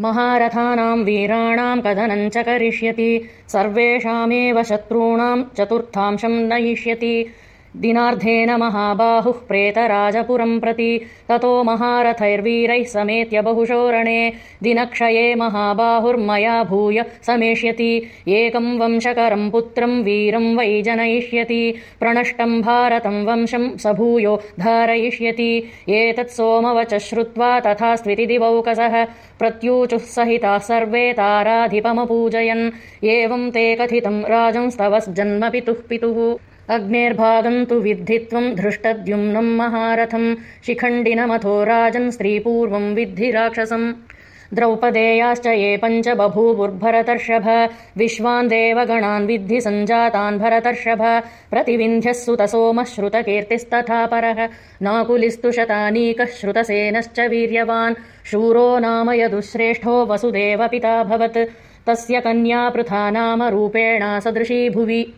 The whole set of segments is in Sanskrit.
महारथानाम् वीराणाम् कथनम् च करिष्यति सर्वेषामेव शत्रूणाम् चतुर्थांशम् नयिष्यति दिनार्धेन महाबाहुः प्रेतराजपुरम् प्रति ततो महारथैर्वीरैः समेत्य बहुशोरणे दिनक्षये महाबाहुर्मया भूय समेष्यति। एकम् वंशकरम् पुत्रम् वीरम् वै जनयिष्यति प्रणष्टम् भारतम् वंशम् स भूयो धारयिष्यति। एतत् सोमवच श्रुत्वा तथा स्त्वितिदिवौकसः प्रत्यूचुः सहिताः सर्वे ताराधिपमपूजयन्। एवम् ते कथितम् राजंस्तवस्जन्म पितुः पितुः अग्नेर्भागम् तु विद्धि त्वम् धृष्टद्युम्नम् महारथम् शिखण्डिनमथो राजन् स्त्रीपूर्वम् विद्धि राक्षसम्। द्रौपदेयाश्च ये पञ्च बभूवुर्भरतर्षभ विश्वान् देवगणान् विद्धि सञ्जातान् भरतर्षभ प्रतिविन्ध्यः सुतसोमः श्रुतकीर्तिस्तथा परः। नाकुलिस्तु शतानीकः श्रुतसेनश्च वीर्यवान् शूरो नाम यदुश्रेष्ठो वसुदेव पिताभवत् तस्य कन्या पृथा नाम रूपेणा सदृशी भुवि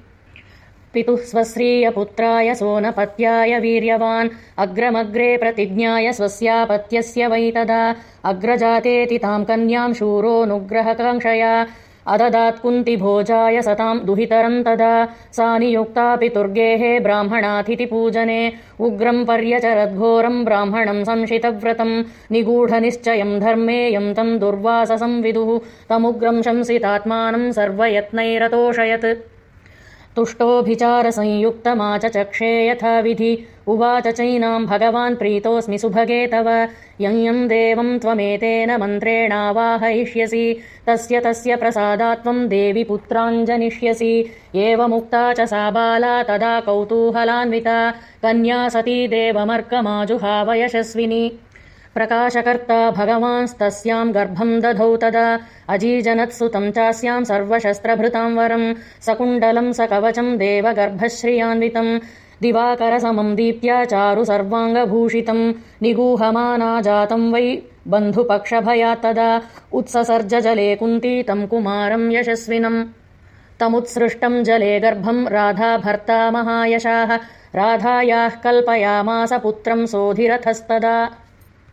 पितुः स्वश्रीयपुत्राय सोनपत्याय वीर्यवान् अग्रमग्रे प्रतिज्ञाय स्वस्यापत्यस्य वै तदा। अग्रजातेति ताम् कन्याम् शूरोऽनुग्रहकाङ्क्षया। अददात्कुन्तिभोजाय सताम् दुहितरम् तदा। सा नियुक्ता पितुर्गेः ब्राह्मणातिथिपूजने उग्रम् पर्यचरद्घोरम् ब्राह्मणम् संशितव्रतम् निगूढनिश्चयम् धर्मेयम् तम् दुर्वाससंविदुः। तमुग्रम् शंसितात्मानम् सर्वयत्नैरतोषयत् तुष्टोऽभिचारसंयुक्तमाचचक्षे यथाविधि। उवाच चैनाम् भगवान् प्रीतोऽस्मि सुभगे तव। यम् देवम् त्वमेतेन मन्त्रेणावाहयिष्यसि। तस्य तस्य प्रसादात्त्वम् देवि पुत्राञ्जनिष्यसि। एवमुक्ता च सा बाला तदा कौतूहलान्विता। कन्या सती देवमर्कमाजुहावयशस्विनी प्रकाशकर्ता भगवांस्तस्याम् गर्भम् दधौ तदा। अजीजनत्सुतम् चास्याम् सर्वशस्त्रभृताम् वरम् सकुण्डलम् स कवचम् देवगर्भश्रियान्वितम् दिवाकरसमम् दीप्त्या चारु सर्वाङ्गभूषितम् निगूहमाना जातम् वै बन्धुपक्षभयात्तदा उत्ससर्जले कुन्ती तम् कुमारम् यशस्विनम् तमुत्सृष्टम् जले गर्भम् राधा भर्ता महायशाः। राधायाः कल्पयामास पुत्रम् सोऽधिरथस्तदा